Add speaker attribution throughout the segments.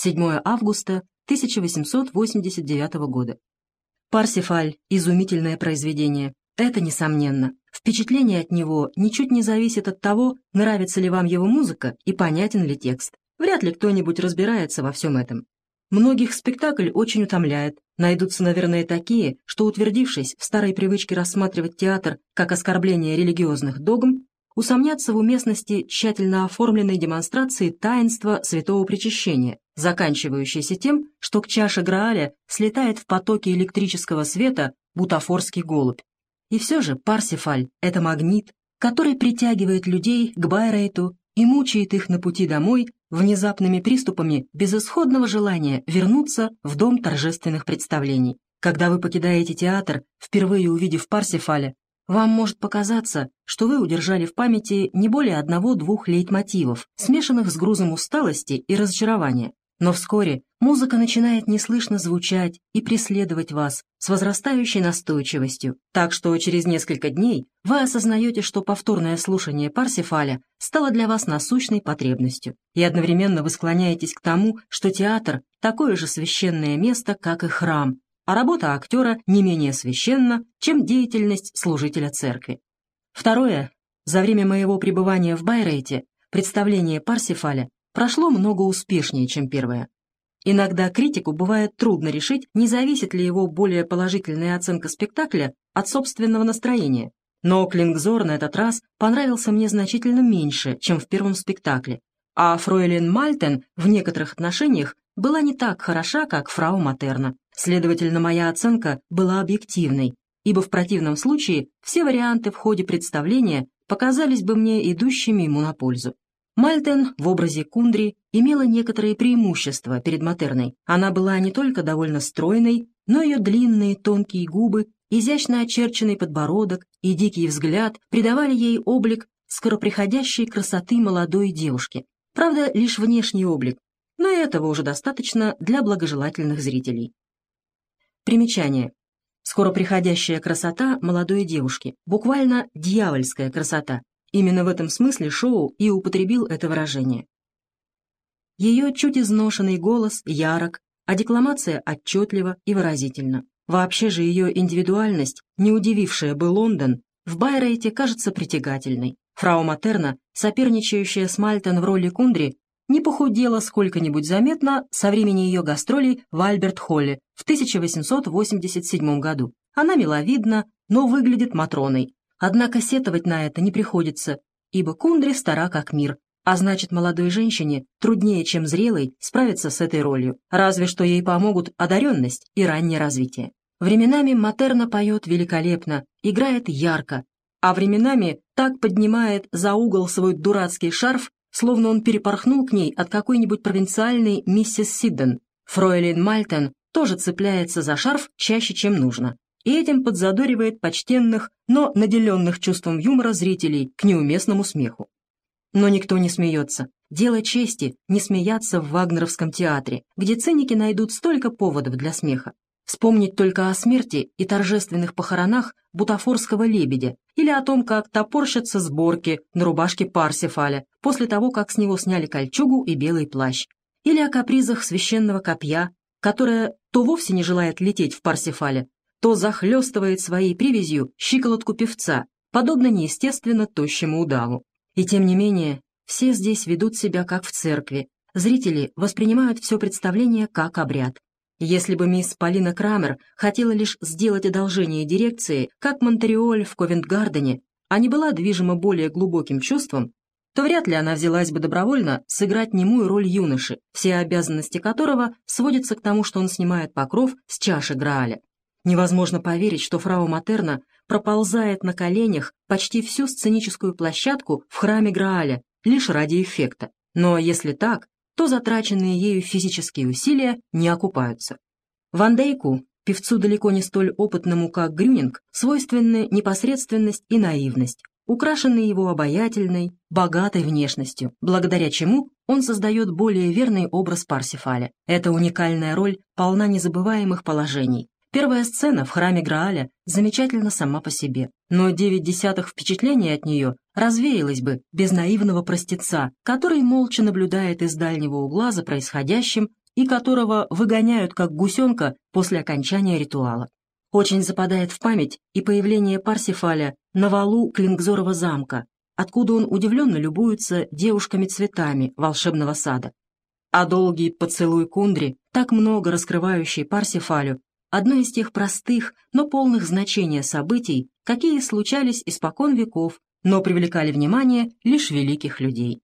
Speaker 1: 7 августа 1889 года. Парсифаль – изумительное произведение. Это несомненно. Впечатление от него ничуть не зависит от того, нравится ли вам его музыка и понятен ли текст. Вряд ли кто-нибудь разбирается во всем этом. Многих спектакль очень утомляет. Найдутся, наверное, такие, что, утвердившись в старой привычке рассматривать театр как оскорбление религиозных догм, усомнятся в уместности тщательно оформленной демонстрации таинства святого причащения, заканчивающейся тем, что к чаше Грааля слетает в потоке электрического света бутафорский голубь. И все же Парсифаль — это магнит, который притягивает людей к Байрейту и мучает их на пути домой внезапными приступами безысходного желания вернуться в дом торжественных представлений. Когда вы покидаете театр, впервые увидев Парсифаля, вам может показаться, что вы удержали в памяти не более одного-двух лейтмотивов, смешанных с грузом усталости и разочарования. Но вскоре музыка начинает неслышно звучать и преследовать вас с возрастающей настойчивостью, так что через несколько дней вы осознаете, что повторное слушание Парсифаля стало для вас насущной потребностью, и одновременно вы склоняетесь к тому, что театр – такое же священное место, как и храм, а работа актера не менее священна, чем деятельность служителя церкви. Второе. За время моего пребывания в Байрейте представление Парсифаля прошло много успешнее, чем первое. Иногда критику бывает трудно решить, не зависит ли его более положительная оценка спектакля от собственного настроения. Но Клингзор на этот раз понравился мне значительно меньше, чем в первом спектакле, а Фройлен Мальтен в некоторых отношениях была не так хороша, как фрау Матерна. Следовательно, моя оценка была объективной, ибо в противном случае все варианты в ходе представления показались бы мне идущими ему на пользу. Мальтен в образе Кундри имела некоторые преимущества перед Матерной. Она была не только довольно стройной, но ее длинные тонкие губы, изящно очерченный подбородок и дикий взгляд придавали ей облик скороприходящей красоты молодой девушки. Правда, лишь внешний облик, но этого уже достаточно для благожелательных зрителей. Примечание. Скоро приходящая красота молодой девушки, буквально дьявольская красота. Именно в этом смысле Шоу и употребил это выражение. Ее чуть изношенный голос ярок, а декламация отчетлива и выразительна. Вообще же ее индивидуальность, не удивившая бы Лондон, в Байрейте кажется притягательной. Фрау Матерна, соперничающая с Мальтон в роли Кундри, не похудела сколько-нибудь заметно со времени ее гастролей в Альберт-Холле в 1887 году. Она миловидна, но выглядит Матроной. Однако сетовать на это не приходится, ибо Кундри стара как мир, а значит, молодой женщине труднее, чем зрелой, справиться с этой ролью, разве что ей помогут одаренность и раннее развитие. Временами Матерна поет великолепно, играет ярко, а временами так поднимает за угол свой дурацкий шарф, словно он перепорхнул к ней от какой-нибудь провинциальной миссис Сидден. Фройлин Мальтон тоже цепляется за шарф чаще, чем нужно, и этим подзадоривает почтенных, но наделенных чувством юмора зрителей к неуместному смеху. Но никто не смеется. Дело чести не смеяться в Вагнеровском театре, где циники найдут столько поводов для смеха. Вспомнить только о смерти и торжественных похоронах бутафорского лебедя или о том, как топорщатся сборки на рубашке Парсифаля после того, как с него сняли кольчугу и белый плащ, или о капризах священного копья, которое то вовсе не желает лететь в Парсифале, то захлестывает своей привязью щиколотку певца, подобно неестественно тощему удаву. И тем не менее, все здесь ведут себя как в церкви, зрители воспринимают все представление как обряд. Если бы мисс Полина Крамер хотела лишь сделать одолжение дирекции, как Монтреоль в Ковент-Гардене, а не была движима более глубоким чувством, то вряд ли она взялась бы добровольно сыграть немую роль юноши, все обязанности которого сводятся к тому, что он снимает покров с чаши Грааля. Невозможно поверить, что фрау Матерна проползает на коленях почти всю сценическую площадку в храме Грааля лишь ради эффекта. Но если так, то затраченные ею физические усилия не окупаются. Ван Дейку, певцу далеко не столь опытному, как Грюнинг, свойственны непосредственность и наивность, украшенные его обаятельной, богатой внешностью, благодаря чему он создает более верный образ Парсифаля. Эта уникальная роль полна незабываемых положений, Первая сцена в храме Грааля замечательна сама по себе, но девять десятых впечатлений от нее развеялось бы без наивного простеца, который молча наблюдает из дальнего угла за происходящим и которого выгоняют как гусенка после окончания ритуала. Очень западает в память и появление Парсифаля на валу Клингзорова замка, откуда он удивленно любуется девушками-цветами волшебного сада. А долгий поцелуй Кундри, так много раскрывающий Парсифалю, одно из тех простых, но полных значения событий, какие случались испокон веков, но привлекали внимание лишь великих людей.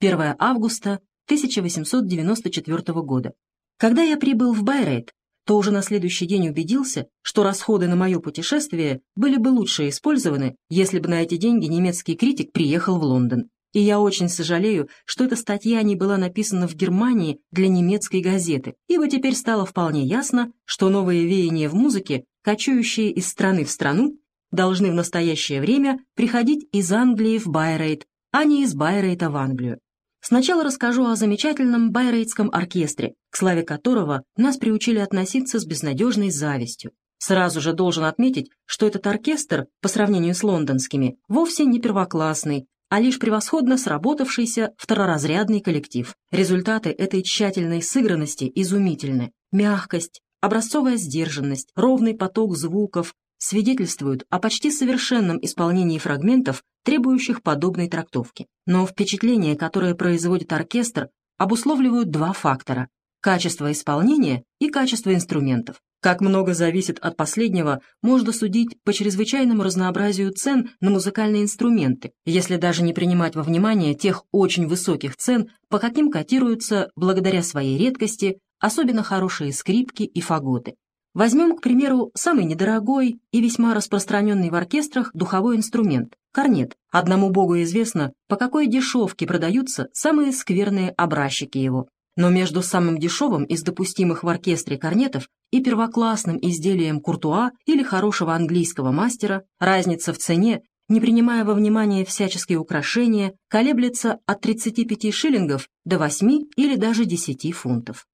Speaker 1: 1 августа 1894 года. Когда я прибыл в Байрейт, то уже на следующий день убедился, что расходы на мое путешествие были бы лучше использованы, если бы на эти деньги немецкий критик приехал в Лондон. И я очень сожалею, что эта статья не была написана в Германии для немецкой газеты, ибо теперь стало вполне ясно, что новые веяния в музыке, кочующие из страны в страну, должны в настоящее время приходить из Англии в Байрейт, а не из Байрейта в Англию. Сначала расскажу о замечательном байрейтском оркестре, к славе которого нас приучили относиться с безнадежной завистью. Сразу же должен отметить, что этот оркестр, по сравнению с лондонскими, вовсе не первоклассный, а лишь превосходно сработавшийся второразрядный коллектив. Результаты этой тщательной сыгранности изумительны. Мягкость, образцовая сдержанность, ровный поток звуков, свидетельствуют о почти совершенном исполнении фрагментов, требующих подобной трактовки. Но впечатление, которое производит оркестр, обусловливают два фактора – качество исполнения и качество инструментов. Как много зависит от последнего, можно судить по чрезвычайному разнообразию цен на музыкальные инструменты, если даже не принимать во внимание тех очень высоких цен, по каким котируются, благодаря своей редкости, особенно хорошие скрипки и фаготы. Возьмем, к примеру, самый недорогой и весьма распространенный в оркестрах духовой инструмент – корнет. Одному богу известно, по какой дешевке продаются самые скверные образчики его. Но между самым дешевым из допустимых в оркестре корнетов и первоклассным изделием куртуа или хорошего английского мастера разница в цене, не принимая во внимание всяческие украшения, колеблется от 35 шиллингов до 8 или даже 10 фунтов.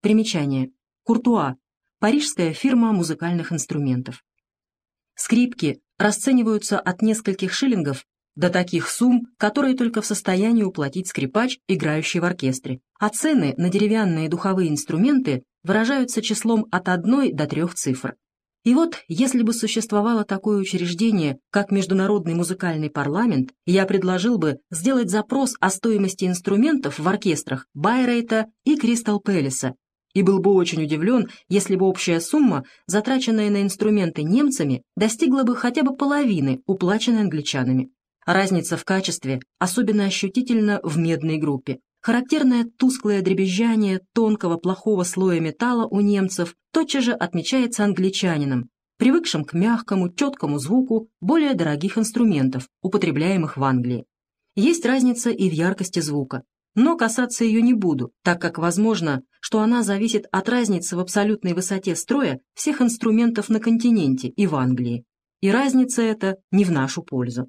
Speaker 1: Примечание. Куртуа парижская фирма музыкальных инструментов. Скрипки расцениваются от нескольких шиллингов до таких сумм, которые только в состоянии уплатить скрипач, играющий в оркестре, а цены на деревянные духовые инструменты выражаются числом от одной до трех цифр. И вот, если бы существовало такое учреждение, как Международный музыкальный парламент, я предложил бы сделать запрос о стоимости инструментов в оркестрах Байрейта и Кристал Пэлиса и был бы очень удивлен, если бы общая сумма, затраченная на инструменты немцами, достигла бы хотя бы половины уплаченной англичанами. Разница в качестве особенно ощутительна в медной группе. Характерное тусклое дребезжание тонкого плохого слоя металла у немцев тотчас же отмечается англичанином, привыкшим к мягкому, четкому звуку более дорогих инструментов, употребляемых в Англии. Есть разница и в яркости звука но касаться ее не буду, так как возможно, что она зависит от разницы в абсолютной высоте строя всех инструментов на континенте и в Англии. И разница эта не в нашу пользу.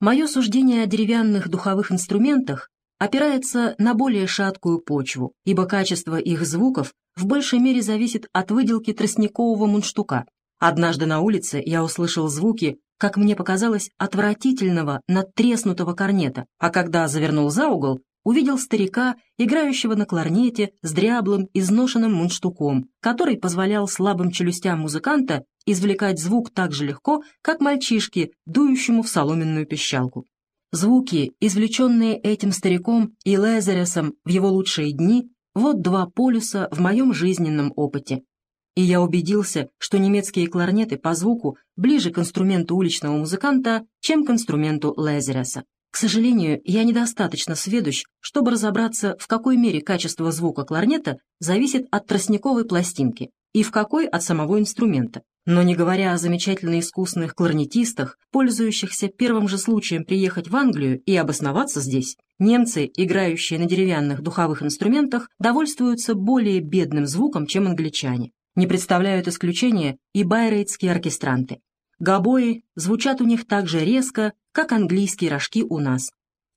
Speaker 1: Мое суждение о деревянных духовых инструментах опирается на более шаткую почву, ибо качество их звуков в большей мере зависит от выделки тростникового мундштука. Однажды на улице я услышал звуки, как мне показалось, отвратительного надтреснутого корнета, а когда завернул за угол, увидел старика, играющего на кларнете с дряблым, изношенным мундштуком, который позволял слабым челюстям музыканта извлекать звук так же легко, как мальчишке, дующему в соломенную пищалку. Звуки, извлеченные этим стариком и Лезересом в его лучшие дни, вот два полюса в моем жизненном опыте. И я убедился, что немецкие кларнеты по звуку ближе к инструменту уличного музыканта, чем к инструменту Лезереса. К сожалению, я недостаточно сведущ, чтобы разобраться, в какой мере качество звука кларнета зависит от тростниковой пластинки и в какой от самого инструмента. Но не говоря о замечательно искусных кларнетистах, пользующихся первым же случаем приехать в Англию и обосноваться здесь, немцы, играющие на деревянных духовых инструментах, довольствуются более бедным звуком, чем англичане. Не представляют исключения и байрейтские оркестранты. Гобои звучат у них так же резко, как английские рожки у нас.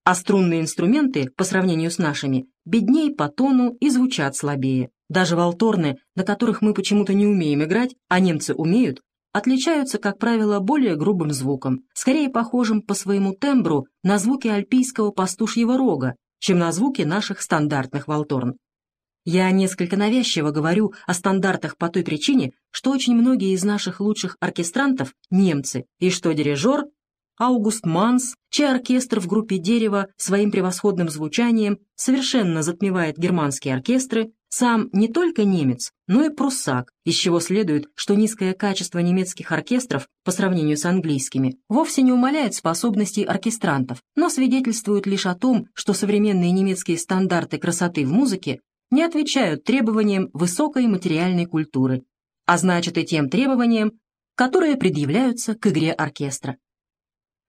Speaker 1: А струнные инструменты, по сравнению с нашими, беднее по тону и звучат слабее. Даже валторны, на которых мы почему-то не умеем играть, а немцы умеют, отличаются, как правило, более грубым звуком, скорее похожим по своему тембру на звуки альпийского пастушьего рога, чем на звуки наших стандартных волторн. Я несколько навязчиво говорю о стандартах по той причине, что очень многие из наших лучших оркестрантов – немцы, и что дирижер Аугуст Манс, чей оркестр в группе «Дерево» своим превосходным звучанием совершенно затмевает германские оркестры, сам не только немец, но и пруссак, из чего следует, что низкое качество немецких оркестров по сравнению с английскими вовсе не умаляет способностей оркестрантов, но свидетельствует лишь о том, что современные немецкие стандарты красоты в музыке не отвечают требованиям высокой материальной культуры, а значит и тем требованиям, которые предъявляются к игре оркестра.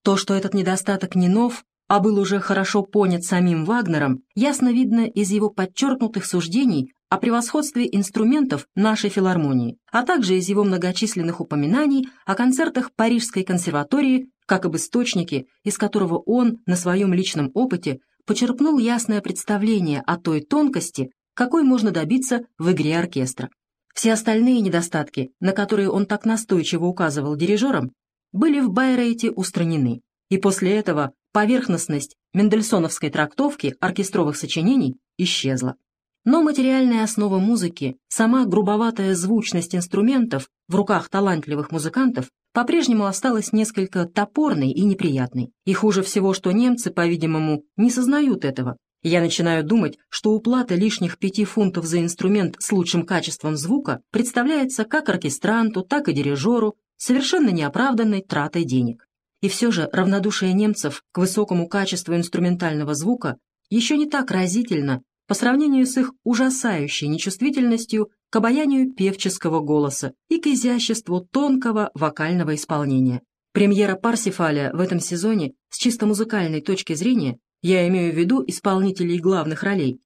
Speaker 1: То, что этот недостаток не нов, а был уже хорошо понят самим Вагнером, ясно видно из его подчеркнутых суждений о превосходстве инструментов нашей филармонии, а также из его многочисленных упоминаний о концертах Парижской консерватории как об источнике, из которого он на своем личном опыте почерпнул ясное представление о той тонкости, какой можно добиться в игре оркестра. Все остальные недостатки, на которые он так настойчиво указывал дирижерам, были в Байрейте устранены, и после этого поверхностность мендельсоновской трактовки оркестровых сочинений исчезла. Но материальная основа музыки, сама грубоватая звучность инструментов в руках талантливых музыкантов по-прежнему осталась несколько топорной и неприятной. И хуже всего, что немцы, по-видимому, не сознают этого. Я начинаю думать, что уплата лишних пяти фунтов за инструмент с лучшим качеством звука представляется как оркестранту, так и дирижеру совершенно неоправданной тратой денег. И все же равнодушие немцев к высокому качеству инструментального звука еще не так разительно по сравнению с их ужасающей нечувствительностью к обаянию певческого голоса и к изяществу тонкого вокального исполнения. Премьера Парсифаля в этом сезоне с чисто музыкальной точки зрения, я имею в виду исполнителей главных ролей,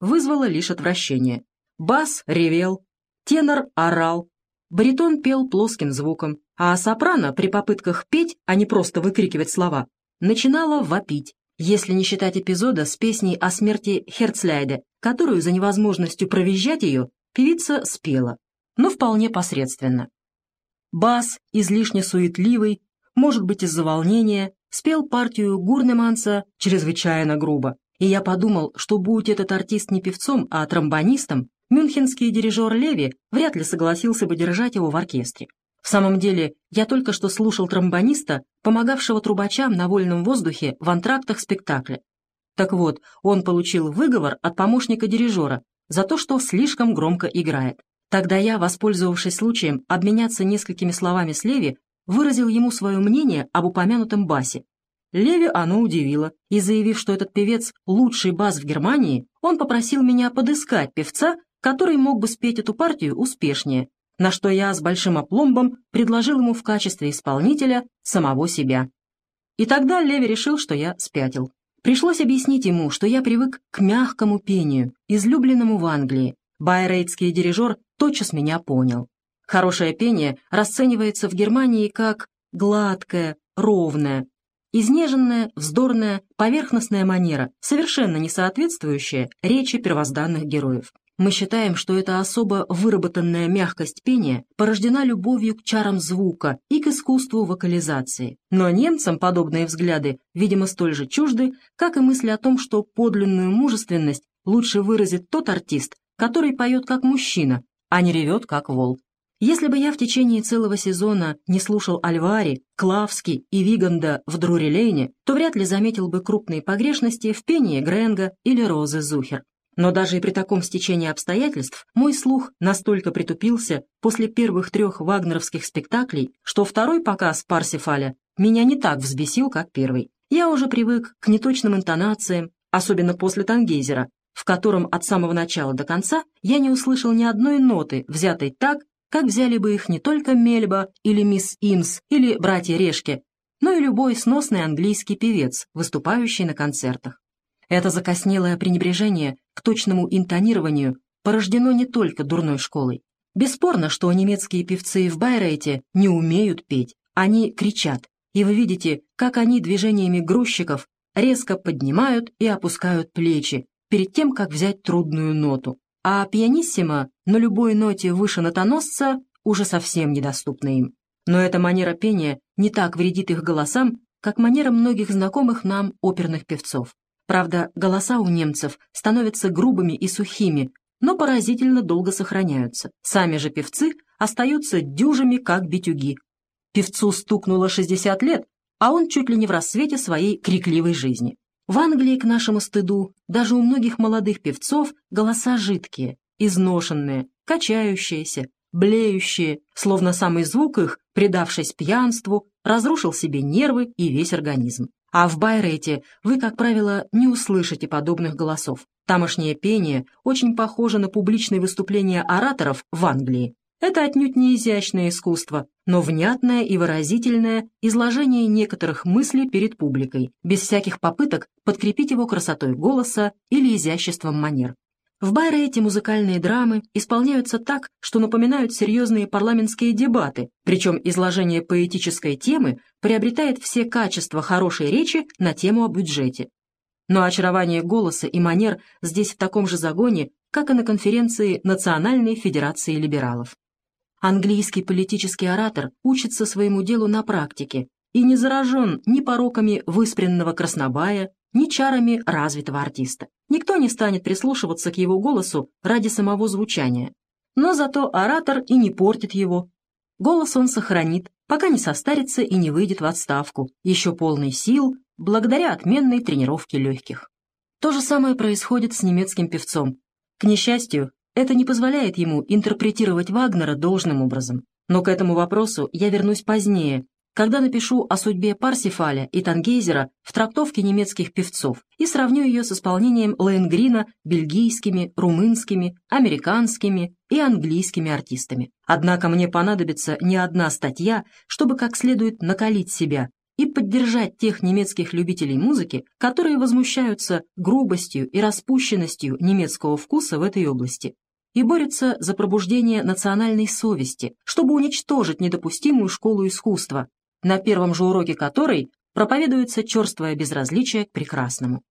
Speaker 1: вызвала лишь отвращение. Бас ревел, тенор орал, Баритон пел плоским звуком, а сопрано при попытках петь, а не просто выкрикивать слова, начинала вопить, если не считать эпизода с песней о смерти Херцляйде, которую за невозможностью провизжать ее певица спела, но вполне посредственно. Бас, излишне суетливый, может быть из-за волнения, спел партию Гурнеманса чрезвычайно грубо, и я подумал, что будь этот артист не певцом, а тромбонистом, Мюнхенский дирижер Леви вряд ли согласился бы держать его в оркестре. В самом деле, я только что слушал тромбониста, помогавшего трубачам на вольном воздухе в антрактах спектакля. Так вот, он получил выговор от помощника дирижера за то, что слишком громко играет. Тогда я, воспользовавшись случаем обменяться несколькими словами с Леви, выразил ему свое мнение об упомянутом басе. Леви оно удивило, и заявив, что этот певец – лучший бас в Германии, он попросил меня подыскать певца, который мог бы спеть эту партию успешнее, на что я с большим опломбом предложил ему в качестве исполнителя самого себя. И тогда Леви решил, что я спятил. Пришлось объяснить ему, что я привык к мягкому пению, излюбленному в Англии. Байрейтский дирижер тотчас меня понял. Хорошее пение расценивается в Германии как гладкое, ровное, изнеженная, вздорная, поверхностная манера, совершенно не соответствующая речи первозданных героев. Мы считаем, что эта особо выработанная мягкость пения порождена любовью к чарам звука и к искусству вокализации. Но немцам подобные взгляды, видимо, столь же чужды, как и мысль о том, что подлинную мужественность лучше выразит тот артист, который поет как мужчина, а не ревет как волк. Если бы я в течение целого сезона не слушал Альвари, Клавски и Виганда в Друри-Лейне, то вряд ли заметил бы крупные погрешности в пении Гренга или Розы Зухер. Но даже и при таком стечении обстоятельств мой слух настолько притупился после первых трех вагнеровских спектаклей, что второй показ Парсифаля меня не так взбесил, как первый. Я уже привык к неточным интонациям, особенно после Тангейзера, в котором от самого начала до конца я не услышал ни одной ноты, взятой так, как взяли бы их не только Мельба или мисс Имс или братья Решки, но и любой сносный английский певец, выступающий на концертах. Это закоснелое пренебрежение к точному интонированию порождено не только дурной школой. Бесспорно, что немецкие певцы в Байрейте не умеют петь, они кричат, и вы видите, как они движениями грузчиков резко поднимают и опускают плечи перед тем, как взять трудную ноту. А пианиссимо на любой ноте выше нотоносца уже совсем недоступна им. Но эта манера пения не так вредит их голосам, как манера многих знакомых нам оперных певцов. Правда, голоса у немцев становятся грубыми и сухими, но поразительно долго сохраняются. Сами же певцы остаются дюжими, как битюги. Певцу стукнуло 60 лет, а он чуть ли не в рассвете своей крикливой жизни. В Англии, к нашему стыду, даже у многих молодых певцов голоса жидкие, изношенные, качающиеся, блеющие, словно самый звук их, предавшись пьянству, разрушил себе нервы и весь организм. А в Байрете вы, как правило, не услышите подобных голосов. Тамошнее пение очень похоже на публичные выступления ораторов в Англии. Это отнюдь не изящное искусство, но внятное и выразительное изложение некоторых мыслей перед публикой, без всяких попыток подкрепить его красотой голоса или изяществом манер. В Байрейте музыкальные драмы исполняются так, что напоминают серьезные парламентские дебаты, причем изложение поэтической темы приобретает все качества хорошей речи на тему о бюджете. Но очарование голоса и манер здесь в таком же загоне, как и на конференции Национальной Федерации Либералов. Английский политический оратор учится своему делу на практике и не заражен ни пороками выспренного краснобая, ни чарами развитого артиста. Никто не станет прислушиваться к его голосу ради самого звучания. Но зато оратор и не портит его. Голос он сохранит, пока не состарится и не выйдет в отставку, еще полный сил, благодаря отменной тренировке легких. То же самое происходит с немецким певцом. К несчастью, это не позволяет ему интерпретировать Вагнера должным образом. Но к этому вопросу я вернусь позднее, когда напишу о судьбе Парсифаля и Тангейзера в трактовке немецких певцов и сравню ее с исполнением Лоенгрина бельгийскими, румынскими, американскими и английскими артистами. Однако мне понадобится не одна статья, чтобы как следует накалить себя и поддержать тех немецких любителей музыки, которые возмущаются грубостью и распущенностью немецкого вкуса в этой области и борются за пробуждение национальной совести, чтобы уничтожить недопустимую школу искусства, на первом же уроке которой проповедуется черствое безразличие к прекрасному.